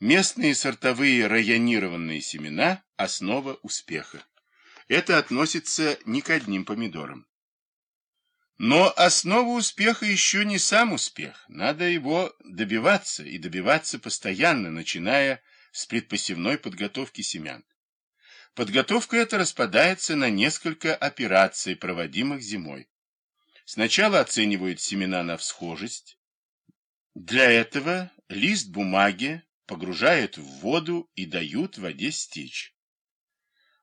Местные сортовые районированные семена – основа успеха. Это относится не к одним помидорам. Но основа успеха еще не сам успех. Надо его добиваться и добиваться постоянно, начиная с предпосевной подготовки семян. Подготовка эта распадается на несколько операций, проводимых зимой. Сначала оценивают семена на всхожесть. Для этого лист бумаги погружают в воду и дают воде стечь.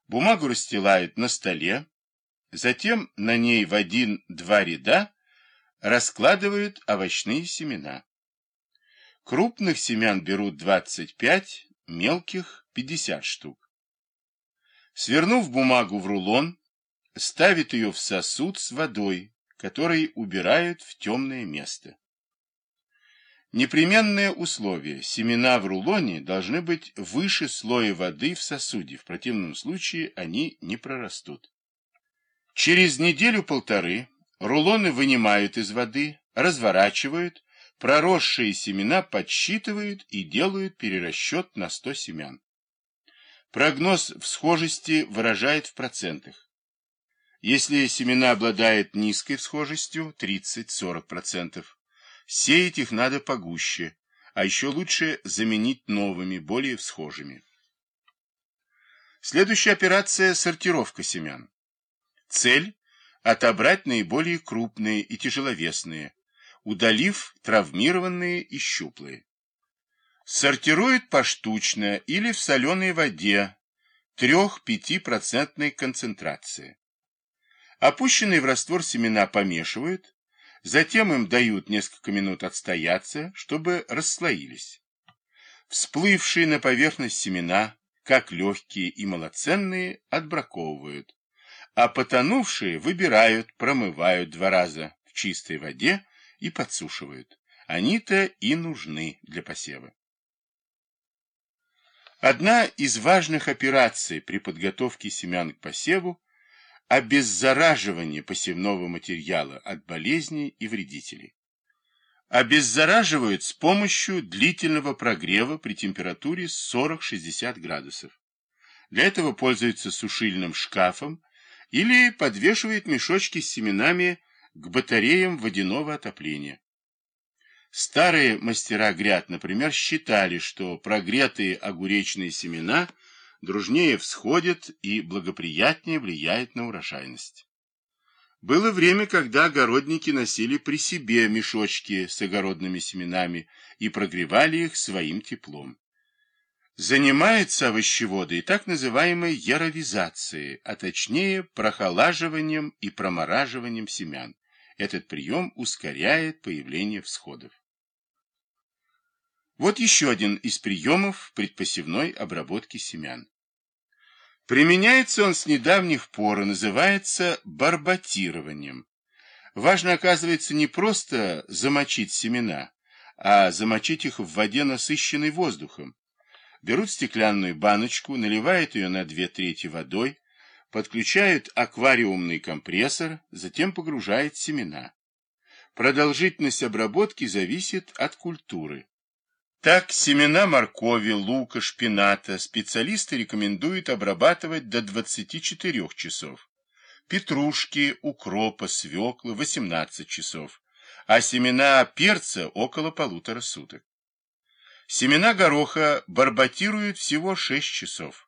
Бумагу расстилают на столе, Затем на ней в один-два ряда раскладывают овощные семена. Крупных семян берут 25, мелких 50 штук. Свернув бумагу в рулон, ставят ее в сосуд с водой, который убирают в темное место. Непременное условие – семена в рулоне должны быть выше слоя воды в сосуде, в противном случае они не прорастут. Через неделю-полторы рулоны вынимают из воды, разворачивают, проросшие семена подсчитывают и делают перерасчет на 100 семян. Прогноз всхожести выражает в процентах. Если семена обладают низкой всхожестью 30-40%, сеять их надо погуще, а еще лучше заменить новыми, более всхожими. Следующая операция – сортировка семян. Цель – отобрать наиболее крупные и тяжеловесные, удалив травмированные и щуплые. Сортируют поштучно или в соленой воде 3-5% концентрации. Опущенные в раствор семена помешивают, затем им дают несколько минут отстояться, чтобы расслоились. Всплывшие на поверхность семена, как легкие и малоценные, отбраковывают а потонувшие выбирают, промывают два раза в чистой воде и подсушивают. Они-то и нужны для посева. Одна из важных операций при подготовке семян к посеву – обеззараживание посевного материала от болезней и вредителей. Обеззараживают с помощью длительного прогрева при температуре 40-60 градусов. Для этого пользуются сушильным шкафом или подвешивает мешочки с семенами к батареям водяного отопления. Старые мастера гряд, например, считали, что прогретые огуречные семена дружнее всходят и благоприятнее влияют на урожайность. Было время, когда огородники носили при себе мешочки с огородными семенами и прогревали их своим теплом. Занимаются овощеводы и так называемой яровизацией, а точнее прохолаживанием и промораживанием семян. Этот прием ускоряет появление всходов. Вот еще один из приемов предпосевной обработки семян. Применяется он с недавних пор и называется барботированием. Важно, оказывается, не просто замочить семена, а замочить их в воде, насыщенной воздухом, Берут стеклянную баночку, наливают ее на две трети водой, подключают аквариумный компрессор, затем погружают семена. Продолжительность обработки зависит от культуры. Так, семена моркови, лука, шпината специалисты рекомендуют обрабатывать до 24 часов. Петрушки, укропа, свеклы 18 часов, а семена перца около полутора суток. Семена гороха барботируют всего 6 часов.